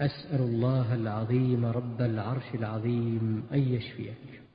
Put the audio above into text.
أسأل الله العظيم رب العرش العظيم أن يشفيك.